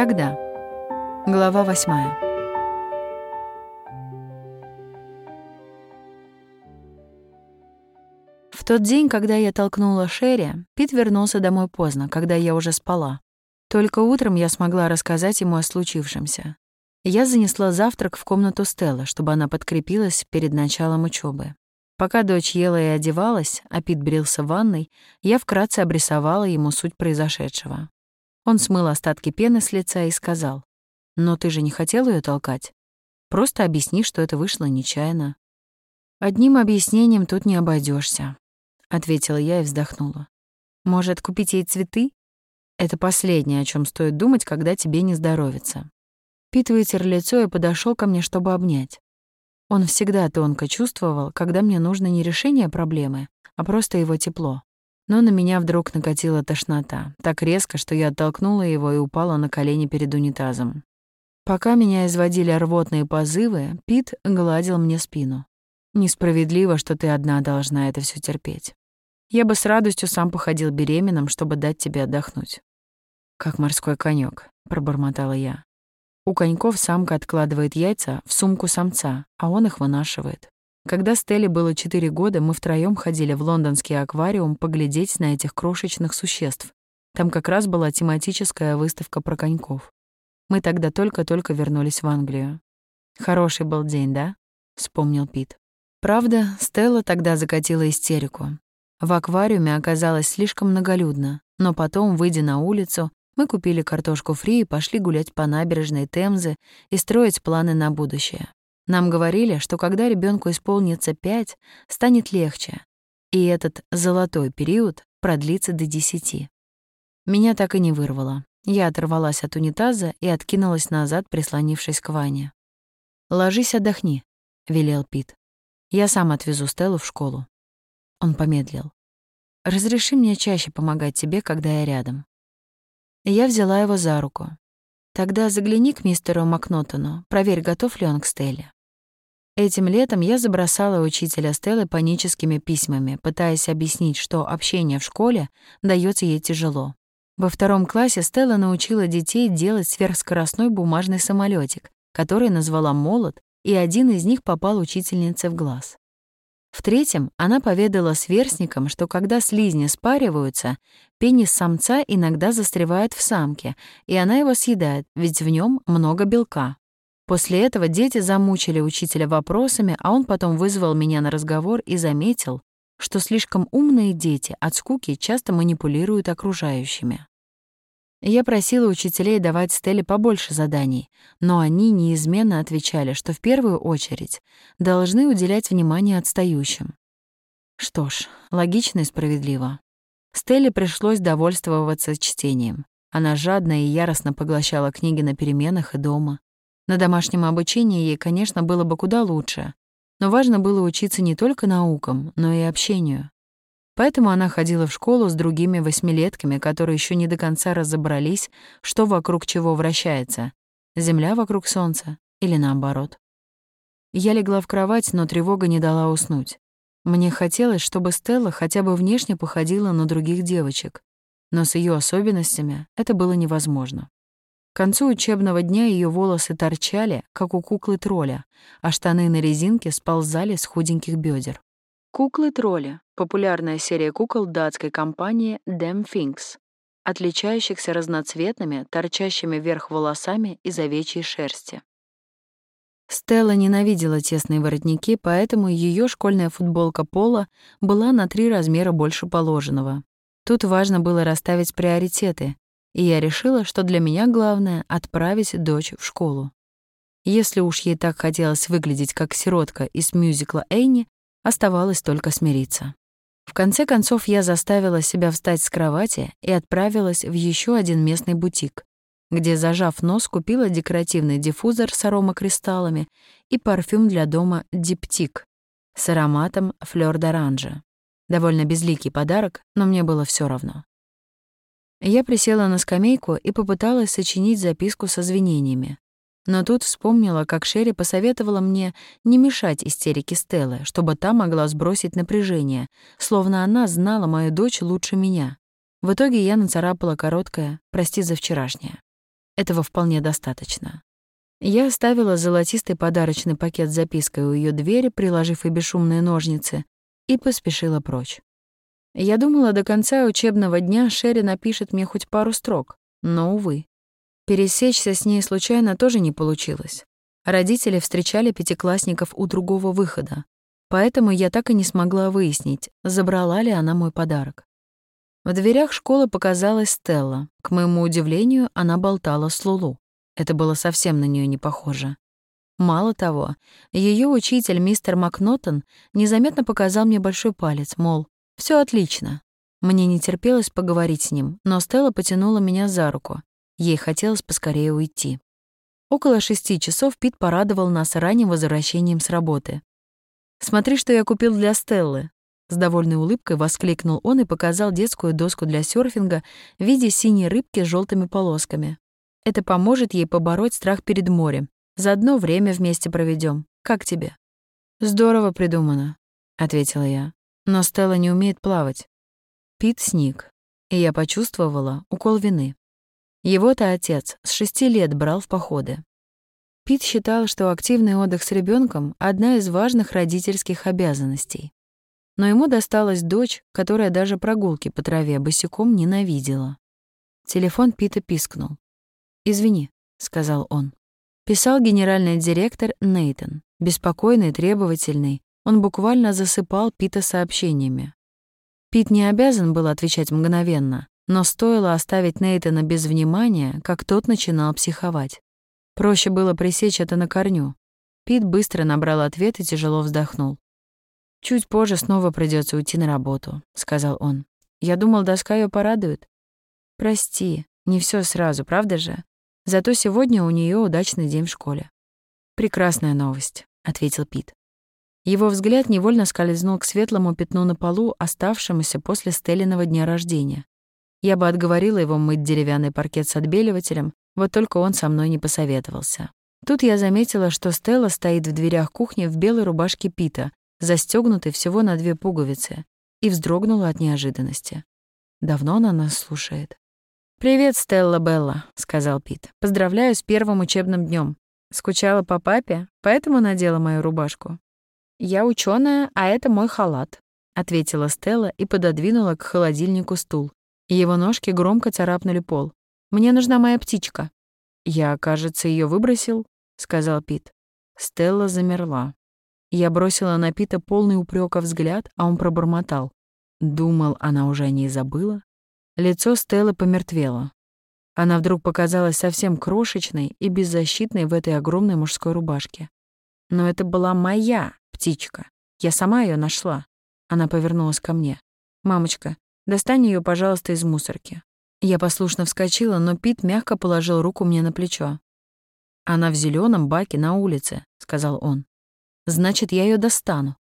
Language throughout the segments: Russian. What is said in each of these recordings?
Тогда. Глава восьмая. В тот день, когда я толкнула Шерри, Пит вернулся домой поздно, когда я уже спала. Только утром я смогла рассказать ему о случившемся. Я занесла завтрак в комнату Стеллы, чтобы она подкрепилась перед началом учебы. Пока дочь ела и одевалась, а Пит брился в ванной, я вкратце обрисовала ему суть произошедшего. Он смыл остатки пены с лица и сказал, «Но ты же не хотел ее толкать? Просто объясни, что это вышло нечаянно». «Одним объяснением тут не обойдешься, ответила я и вздохнула. «Может, купить ей цветы? Это последнее, о чем стоит думать, когда тебе не здоровится». Пит вытер лицо и подошел ко мне, чтобы обнять. Он всегда тонко чувствовал, когда мне нужно не решение проблемы, а просто его тепло. Но на меня вдруг накатила тошнота, так резко, что я оттолкнула его и упала на колени перед унитазом. Пока меня изводили рвотные позывы, Пит гладил мне спину. Несправедливо, что ты одна должна это все терпеть. Я бы с радостью сам походил беременным, чтобы дать тебе отдохнуть. Как морской конек, пробормотала я. У коньков самка откладывает яйца в сумку самца, а он их вынашивает. Когда Стелле было 4 года, мы втроём ходили в лондонский аквариум поглядеть на этих крошечных существ. Там как раз была тематическая выставка про коньков. Мы тогда только-только вернулись в Англию. «Хороший был день, да?» — вспомнил Пит. Правда, Стелла тогда закатила истерику. В аквариуме оказалось слишком многолюдно, но потом, выйдя на улицу, мы купили картошку фри и пошли гулять по набережной Темзы и строить планы на будущее. Нам говорили, что когда ребенку исполнится пять, станет легче, и этот золотой период продлится до десяти. Меня так и не вырвало. Я оторвалась от унитаза и откинулась назад, прислонившись к Ване. «Ложись, отдохни», — велел Пит. «Я сам отвезу Стеллу в школу». Он помедлил. «Разреши мне чаще помогать тебе, когда я рядом. Я взяла его за руку. «Тогда загляни к мистеру Макнотону, проверь, готов ли он к Стелле». Этим летом я забросала учителя Стеллы паническими письмами, пытаясь объяснить, что общение в школе дается ей тяжело. Во втором классе Стелла научила детей делать сверхскоростной бумажный самолетик, который назвала «Молот», и один из них попал учительнице в глаз. В-третьем, она поведала сверстникам, что когда слизни спариваются, пенис самца иногда застревает в самке, и она его съедает, ведь в нем много белка. После этого дети замучили учителя вопросами, а он потом вызвал меня на разговор и заметил, что слишком умные дети от скуки часто манипулируют окружающими. Я просила учителей давать Стелле побольше заданий, но они неизменно отвечали, что в первую очередь должны уделять внимание отстающим. Что ж, логично и справедливо. Стелле пришлось довольствоваться чтением. Она жадно и яростно поглощала книги на переменах и дома. На домашнем обучении ей, конечно, было бы куда лучше, но важно было учиться не только наукам, но и общению. Поэтому она ходила в школу с другими восьмилетками, которые еще не до конца разобрались, что вокруг чего вращается — Земля вокруг Солнца или наоборот. Я легла в кровать, но тревога не дала уснуть. Мне хотелось, чтобы Стелла хотя бы внешне походила на других девочек, но с ее особенностями это было невозможно. К концу учебного дня ее волосы торчали, как у куклы-тролля, а штаны на резинке сползали с худеньких бедер. Куклы-тролли — популярная серия кукол датской компании Dem Things, отличающихся разноцветными, торчащими вверх волосами из овечьей шерсти. Стелла ненавидела тесные воротники, поэтому ее школьная футболка пола была на три размера больше положенного. Тут важно было расставить приоритеты, и я решила, что для меня главное — отправить дочь в школу. Если уж ей так хотелось выглядеть как сиротка из мюзикла «Эйни», Оставалось только смириться. В конце концов, я заставила себя встать с кровати и отправилась в еще один местный бутик, где, зажав нос, купила декоративный диффузор с аромакристаллами и парфюм для дома «Диптик» с ароматом флёр д'оранжа. Довольно безликий подарок, но мне было все равно. Я присела на скамейку и попыталась сочинить записку с извинениями. Но тут вспомнила, как Шерри посоветовала мне не мешать истерике Стеллы, чтобы та могла сбросить напряжение, словно она знала мою дочь лучше меня. В итоге я нацарапала короткое «прости за вчерашнее». Этого вполне достаточно. Я оставила золотистый подарочный пакет с запиской у ее двери, приложив и бесшумные ножницы, и поспешила прочь. Я думала, до конца учебного дня Шерри напишет мне хоть пару строк, но, увы. Пересечься с ней случайно тоже не получилось. Родители встречали пятиклассников у другого выхода, поэтому я так и не смогла выяснить, забрала ли она мой подарок. В дверях школы показалась Стелла. К моему удивлению, она болтала с Лулу. Это было совсем на нее не похоже. Мало того, ее учитель, мистер Макнотон, незаметно показал мне большой палец, мол, все отлично. Мне не терпелось поговорить с ним, но Стелла потянула меня за руку. Ей хотелось поскорее уйти. Около шести часов Пит порадовал нас ранним возвращением с работы. «Смотри, что я купил для Стеллы», с довольной улыбкой воскликнул он и показал детскую доску для серфинга в виде синей рыбки с желтыми полосками. Это поможет ей побороть страх перед морем. Заодно время вместе проведем. Как тебе? Здорово придумано, ответила я. Но Стелла не умеет плавать. Пит сник, и я почувствовала укол вины. Его-то отец с шести лет брал в походы. Пит считал, что активный отдых с ребенком одна из важных родительских обязанностей. Но ему досталась дочь, которая даже прогулки по траве босиком ненавидела. Телефон Пита пискнул. «Извини», — сказал он. Писал генеральный директор Нейтон. Беспокойный, требовательный. Он буквально засыпал Пита сообщениями. Пит не обязан был отвечать мгновенно, но стоило оставить Нейтона без внимания, как тот начинал психовать. Проще было пресечь это на корню. Пит быстро набрал ответ и тяжело вздохнул. «Чуть позже снова придется уйти на работу», — сказал он. «Я думал, доска ее порадует». «Прости, не все сразу, правда же? Зато сегодня у нее удачный день в школе». «Прекрасная новость», — ответил Пит. Его взгляд невольно скользнул к светлому пятну на полу, оставшемуся после Стеллиного дня рождения. Я бы отговорила его мыть деревянный паркет с отбеливателем, вот только он со мной не посоветовался. Тут я заметила, что Стелла стоит в дверях кухни в белой рубашке Пита, застегнутой всего на две пуговицы, и вздрогнула от неожиданности. Давно она нас слушает. «Привет, Стелла Белла», — сказал Пит. «Поздравляю с первым учебным днем. Скучала по папе, поэтому надела мою рубашку». «Я ученая, а это мой халат», — ответила Стелла и пододвинула к холодильнику стул. Его ножки громко царапнули пол. «Мне нужна моя птичка». «Я, кажется, ее выбросил», — сказал Пит. Стелла замерла. Я бросила на Пита полный упрека взгляд, а он пробормотал. Думал, она уже о ней забыла. Лицо Стеллы помертвело. Она вдруг показалась совсем крошечной и беззащитной в этой огромной мужской рубашке. Но это была моя птичка. Я сама ее нашла. Она повернулась ко мне. «Мамочка, достань ее, пожалуйста, из мусорки». Я послушно вскочила, но Пит мягко положил руку мне на плечо. «Она в зеленом баке на улице», — сказал он. «Значит, я ее достану».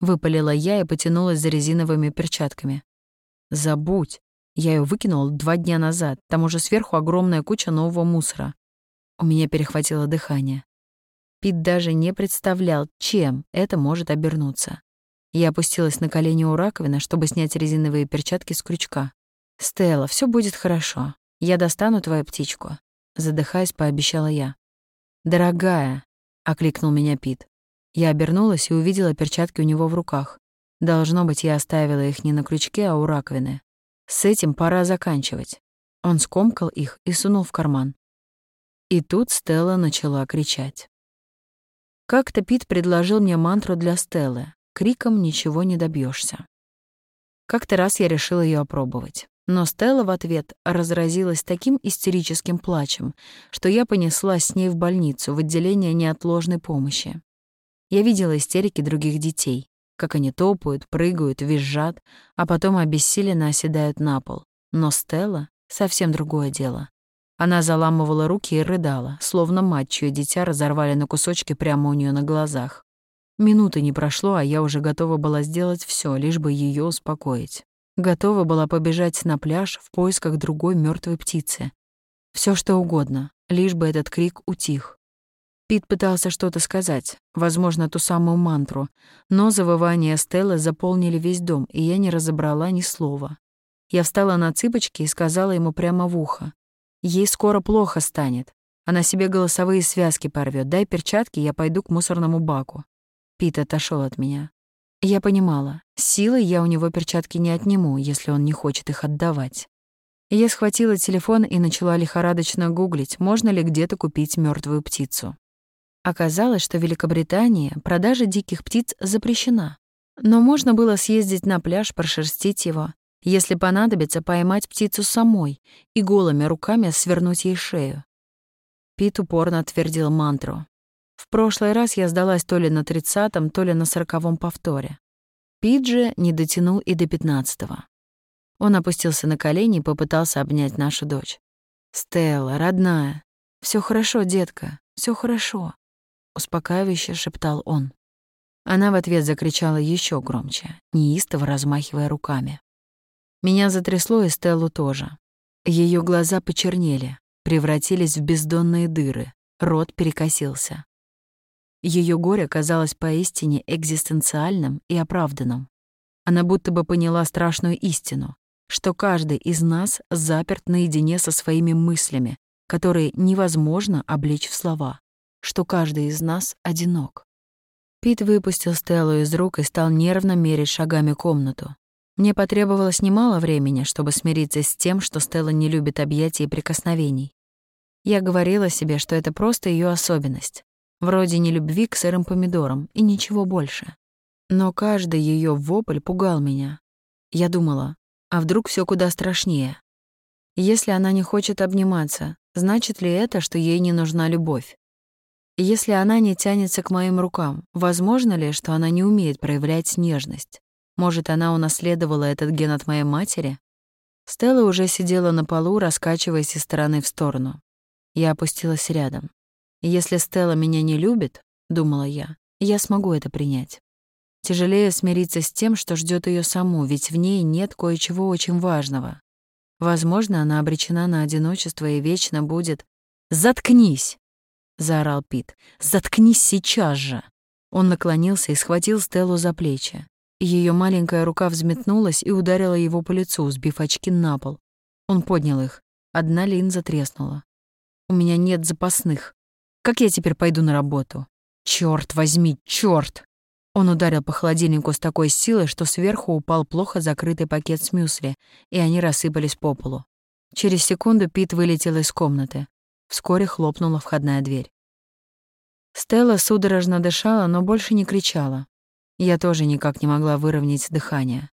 Выпалила я и потянулась за резиновыми перчатками. «Забудь», я ее выкинул два дня назад, там уже сверху огромная куча нового мусора. У меня перехватило дыхание. Пит даже не представлял, чем это может обернуться. Я опустилась на колени у раковины, чтобы снять резиновые перчатки с крючка. «Стелла, все будет хорошо. Я достану твою птичку», — задыхаясь, пообещала я. «Дорогая», — окликнул меня Пит. Я обернулась и увидела перчатки у него в руках. Должно быть, я оставила их не на крючке, а у раковины. С этим пора заканчивать. Он скомкал их и сунул в карман. И тут Стелла начала кричать. Как-то Пит предложил мне мантру для Стеллы. Криком ничего не добьешься. Как-то раз я решила ее опробовать. Но Стелла в ответ разразилась таким истерическим плачем, что я понеслась с ней в больницу, в отделение неотложной помощи. Я видела истерики других детей как они топают, прыгают, визжат, а потом обессиленно оседают на пол. Но Стелла — совсем другое дело. Она заламывала руки и рыдала, словно мать, чье дитя разорвали на кусочки прямо у нее на глазах. Минуты не прошло, а я уже готова была сделать все, лишь бы ее успокоить. Готова была побежать на пляж в поисках другой мертвой птицы. Все что угодно, лишь бы этот крик утих. Пит пытался что-то сказать, возможно, ту самую мантру, но завывания Стеллы заполнили весь дом, и я не разобрала ни слова. Я встала на цыпочки и сказала ему прямо в ухо. Ей скоро плохо станет. Она себе голосовые связки порвет. Дай перчатки, я пойду к мусорному баку. Пит отошел от меня. Я понимала, силой я у него перчатки не отниму, если он не хочет их отдавать. Я схватила телефон и начала лихорадочно гуглить, можно ли где-то купить мертвую птицу. Оказалось, что в Великобритании продажа диких птиц запрещена. Но можно было съездить на пляж, прошерстить его, если понадобится, поймать птицу самой и голыми руками свернуть ей шею. Пит упорно твердил мантру. В прошлый раз я сдалась то ли на тридцатом, то ли на сороковом повторе. Пит же не дотянул и до пятнадцатого. Он опустился на колени и попытался обнять нашу дочь. «Стелла, родная, все хорошо, детка, все хорошо успокаивающе шептал он. Она в ответ закричала еще громче, неистово размахивая руками. Меня затрясло и Стеллу тоже. Ее глаза почернели, превратились в бездонные дыры, рот перекосился. Ее горе казалось поистине экзистенциальным и оправданным. Она будто бы поняла страшную истину, что каждый из нас заперт наедине со своими мыслями, которые невозможно облечь в слова что каждый из нас одинок. Пит выпустил Стеллу из рук и стал нервно мерить шагами комнату. Мне потребовалось немало времени, чтобы смириться с тем, что Стелла не любит объятий и прикосновений. Я говорила себе, что это просто ее особенность, вроде нелюбви к сырым помидорам и ничего больше. Но каждый ее вопль пугал меня. Я думала, а вдруг все куда страшнее? Если она не хочет обниматься, значит ли это, что ей не нужна любовь? Если она не тянется к моим рукам, возможно ли, что она не умеет проявлять нежность? Может, она унаследовала этот ген от моей матери? Стелла уже сидела на полу, раскачиваясь из стороны в сторону. Я опустилась рядом. Если Стелла меня не любит, думала я, я смогу это принять. Тяжелее смириться с тем, что ждет ее саму, ведь в ней нет кое-чего очень важного. Возможно, она обречена на одиночество и вечно будет «Заткнись!» — заорал Пит. «Заткнись сейчас же!» Он наклонился и схватил Стеллу за плечи. Ее маленькая рука взметнулась и ударила его по лицу, сбив очки на пол. Он поднял их. Одна линза треснула. «У меня нет запасных. Как я теперь пойду на работу?» «Чёрт возьми, чёрт!» Он ударил по холодильнику с такой силой, что сверху упал плохо закрытый пакет с мюсли, и они рассыпались по полу. Через секунду Пит вылетел из комнаты. Вскоре хлопнула входная дверь. Стелла судорожно дышала, но больше не кричала. Я тоже никак не могла выровнять дыхание.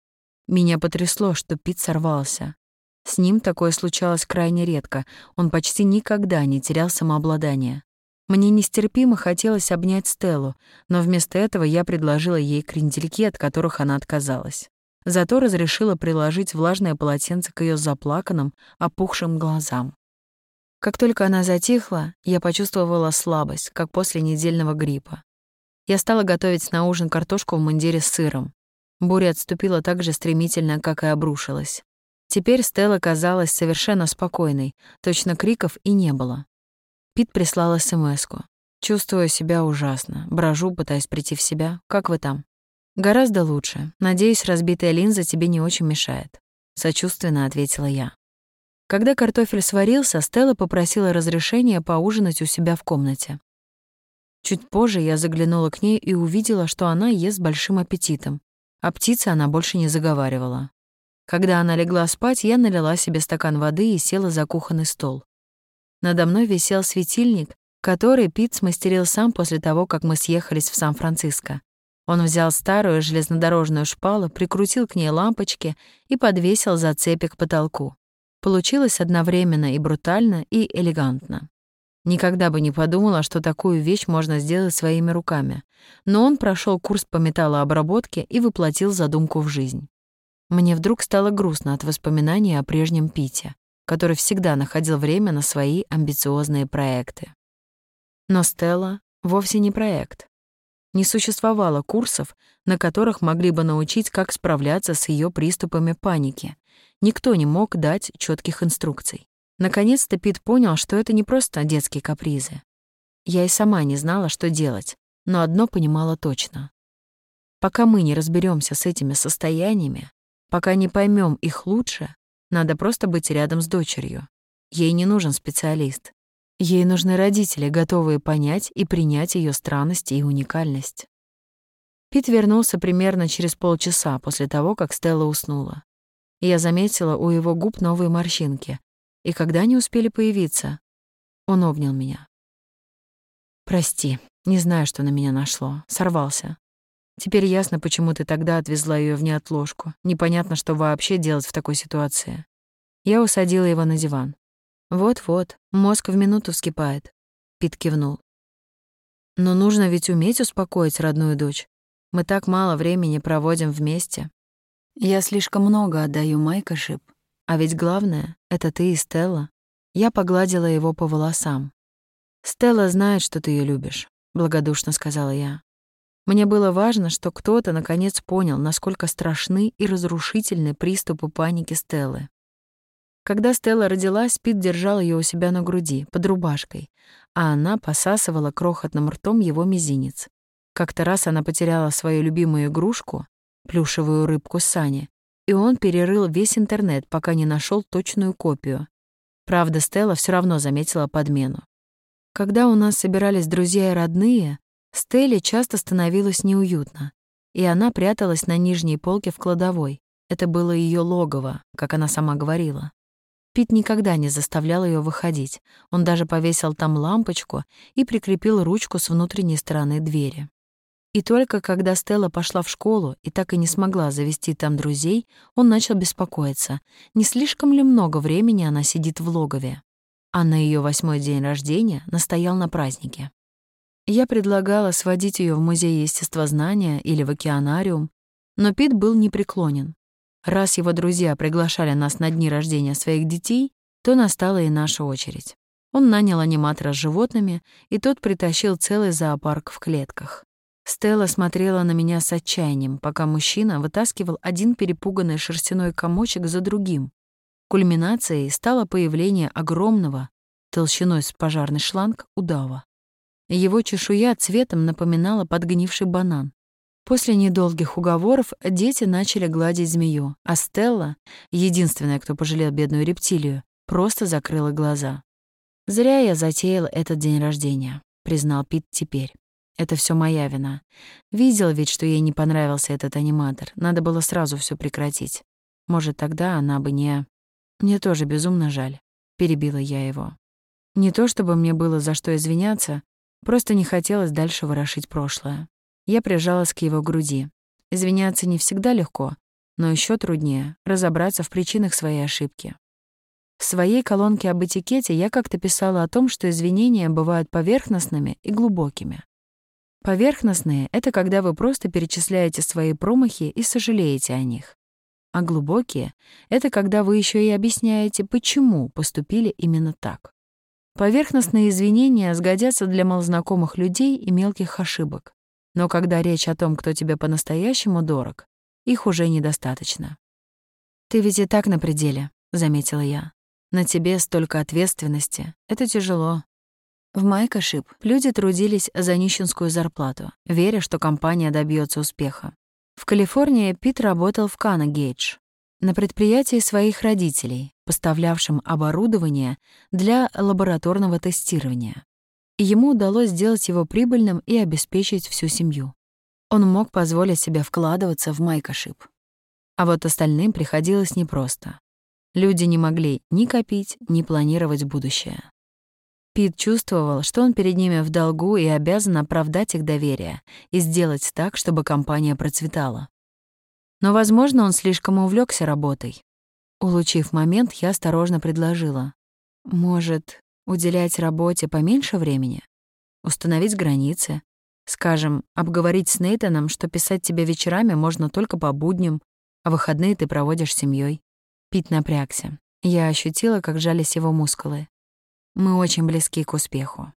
Меня потрясло, что Пит сорвался. С ним такое случалось крайне редко, он почти никогда не терял самообладание. Мне нестерпимо хотелось обнять Стеллу, но вместо этого я предложила ей крендельки, от которых она отказалась. Зато разрешила приложить влажное полотенце к ее заплаканным, опухшим глазам. Как только она затихла, я почувствовала слабость, как после недельного гриппа. Я стала готовить на ужин картошку в мундире с сыром. Буря отступила так же стремительно, как и обрушилась. Теперь Стелла казалась совершенно спокойной, точно криков и не было. Пит прислал СМСку. Чувствую себя ужасно, брожу, пытаясь прийти в себя. Как вы там? Гораздо лучше. Надеюсь, разбитая линза тебе не очень мешает. Сочувственно ответила я. Когда картофель сварился, Стелла попросила разрешения поужинать у себя в комнате. Чуть позже я заглянула к ней и увидела, что она ест большим аппетитом. а птице она больше не заговаривала. Когда она легла спать, я налила себе стакан воды и села за кухонный стол. Надо мной висел светильник, который Пит смастерил сам после того, как мы съехались в Сан-Франциско. Он взял старую железнодорожную шпалу, прикрутил к ней лампочки и подвесил за цепи к потолку. Получилось одновременно и брутально, и элегантно. Никогда бы не подумала, что такую вещь можно сделать своими руками. Но он прошел курс по металлообработке и воплотил задумку в жизнь. Мне вдруг стало грустно от воспоминаний о прежнем Пите, который всегда находил время на свои амбициозные проекты. Но Стелла вовсе не проект. Не существовало курсов, на которых могли бы научить, как справляться с ее приступами паники, Никто не мог дать четких инструкций. Наконец-то Пит понял, что это не просто детские капризы. Я и сама не знала, что делать, но одно понимала точно. Пока мы не разберемся с этими состояниями, пока не поймем их лучше, надо просто быть рядом с дочерью. Ей не нужен специалист. Ей нужны родители, готовые понять и принять ее странность и уникальность. Пит вернулся примерно через полчаса после того, как Стелла уснула. Я заметила у его губ новые морщинки. И когда они успели появиться, он обнял меня. «Прости, не знаю, что на меня нашло. Сорвался. Теперь ясно, почему ты тогда отвезла ее в неотложку. Непонятно, что вообще делать в такой ситуации. Я усадила его на диван. Вот-вот, мозг в минуту вскипает. Пит кивнул. Но нужно ведь уметь успокоить родную дочь. Мы так мало времени проводим вместе. Я слишком много отдаю Майка Шип. А ведь главное — это ты и Стелла. Я погладила его по волосам. «Стелла знает, что ты ее любишь», — благодушно сказала я. Мне было важно, что кто-то наконец понял, насколько страшны и разрушительны приступы паники Стеллы. Когда Стелла родилась, Пит держал ее у себя на груди, под рубашкой, а она посасывала крохотным ртом его мизинец. Как-то раз она потеряла свою любимую игрушку, плюшевую рыбку Сани, и он перерыл весь интернет, пока не нашел точную копию. Правда, Стелла все равно заметила подмену. Когда у нас собирались друзья и родные, Стелле часто становилось неуютно, и она пряталась на нижней полке в кладовой. Это было ее логово, как она сама говорила. Пит никогда не заставлял ее выходить. Он даже повесил там лампочку и прикрепил ручку с внутренней стороны двери. И только когда Стелла пошла в школу и так и не смогла завести там друзей, он начал беспокоиться, не слишком ли много времени она сидит в логове. А на ее восьмой день рождения настоял на празднике. Я предлагала сводить ее в музей естествознания или в океанариум, но Пит был непреклонен. Раз его друзья приглашали нас на дни рождения своих детей, то настала и наша очередь. Он нанял аниматора с животными, и тот притащил целый зоопарк в клетках. Стелла смотрела на меня с отчаянием, пока мужчина вытаскивал один перепуганный шерстяной комочек за другим. Кульминацией стало появление огромного, толщиной с пожарный шланг, удава. Его чешуя цветом напоминала подгнивший банан. После недолгих уговоров дети начали гладить змею, а Стелла, единственная, кто пожалел бедную рептилию, просто закрыла глаза. «Зря я затеял этот день рождения», — признал Пит теперь. Это все моя вина. Видел ведь, что ей не понравился этот аниматор. Надо было сразу все прекратить. Может, тогда она бы не... Мне тоже безумно жаль. Перебила я его. Не то чтобы мне было за что извиняться, просто не хотелось дальше ворошить прошлое. Я прижалась к его груди. Извиняться не всегда легко, но еще труднее разобраться в причинах своей ошибки. В своей колонке об этикете я как-то писала о том, что извинения бывают поверхностными и глубокими. Поверхностные — это когда вы просто перечисляете свои промахи и сожалеете о них. А глубокие — это когда вы еще и объясняете, почему поступили именно так. Поверхностные извинения сгодятся для малознакомых людей и мелких ошибок. Но когда речь о том, кто тебе по-настоящему дорог, их уже недостаточно. «Ты ведь и так на пределе», — заметила я. «На тебе столько ответственности. Это тяжело. В Майкошип люди трудились за нищенскую зарплату, веря, что компания добьется успеха. В Калифорнии Пит работал в Кана Гейдж, на предприятии своих родителей, поставлявшем оборудование для лабораторного тестирования. Ему удалось сделать его прибыльным и обеспечить всю семью. Он мог позволить себе вкладываться в Майкошип. А вот остальным приходилось непросто. Люди не могли ни копить, ни планировать будущее. Пит чувствовал, что он перед ними в долгу и обязан оправдать их доверие и сделать так, чтобы компания процветала. Но, возможно, он слишком увлекся работой. Улучив момент, я осторожно предложила. Может, уделять работе поменьше времени? Установить границы? Скажем, обговорить с Нейтаном, что писать тебе вечерами можно только по будням, а выходные ты проводишь с семьей. Пит напрягся. Я ощутила, как жались его мускулы. Мы очень близки к успеху.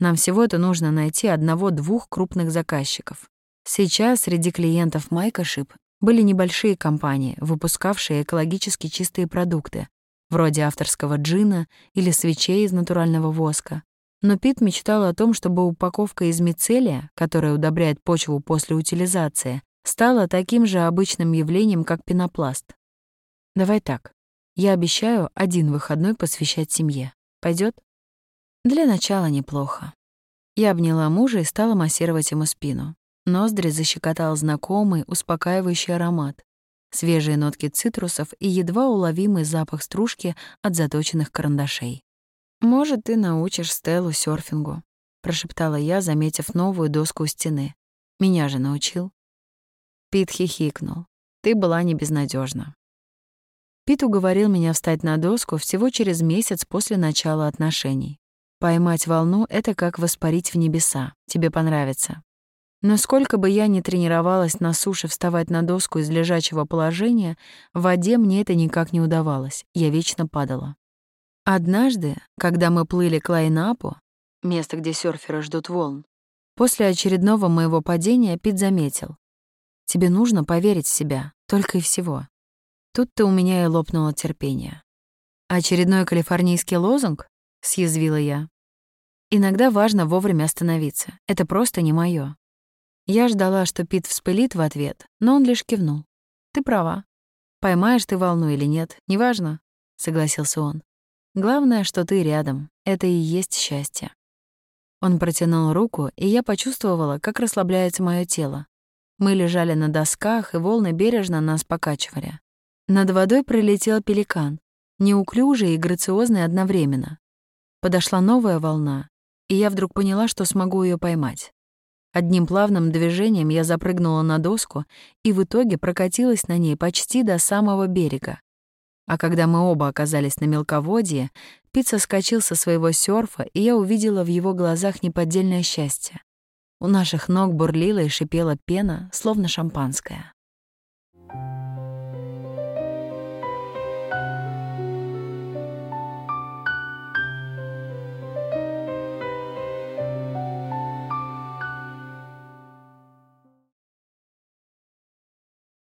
Нам всего-то нужно найти одного-двух крупных заказчиков. Сейчас среди клиентов Майкошип были небольшие компании, выпускавшие экологически чистые продукты, вроде авторского джина или свечей из натурального воска. Но Пит мечтал о том, чтобы упаковка из мицелия, которая удобряет почву после утилизации, стала таким же обычным явлением, как пенопласт. Давай так. Я обещаю один выходной посвящать семье. Пойдет? Для начала неплохо. Я обняла мужа и стала массировать ему спину. Ноздри защекотал знакомый, успокаивающий аромат. Свежие нотки цитрусов и едва уловимый запах стружки от заточенных карандашей. «Может, ты научишь Стеллу серфингу», — прошептала я, заметив новую доску у стены. «Меня же научил». Пит хихикнул. «Ты была не безнадежна. Пит уговорил меня встать на доску всего через месяц после начала отношений. Поймать волну — это как воспарить в небеса. Тебе понравится. Но сколько бы я ни тренировалась на суше вставать на доску из лежачего положения, в воде мне это никак не удавалось. Я вечно падала. Однажды, когда мы плыли к Лайнапу, место, где серферы ждут волн, после очередного моего падения Пит заметил. «Тебе нужно поверить в себя, только и всего». Тут-то у меня и лопнуло терпение. «Очередной калифорнийский лозунг?» — съязвила я. «Иногда важно вовремя остановиться. Это просто не моё». Я ждала, что Пит вспылит в ответ, но он лишь кивнул. «Ты права. Поймаешь ты волну или нет, неважно», — согласился он. «Главное, что ты рядом. Это и есть счастье». Он протянул руку, и я почувствовала, как расслабляется моё тело. Мы лежали на досках, и волны бережно нас покачивали. Над водой пролетел пеликан, неуклюжий и грациозный одновременно. Подошла новая волна, и я вдруг поняла, что смогу ее поймать. Одним плавным движением я запрыгнула на доску и в итоге прокатилась на ней почти до самого берега. А когда мы оба оказались на мелководье, Пит соскочил со своего серфа, и я увидела в его глазах неподдельное счастье. У наших ног бурлила и шипела пена, словно шампанское.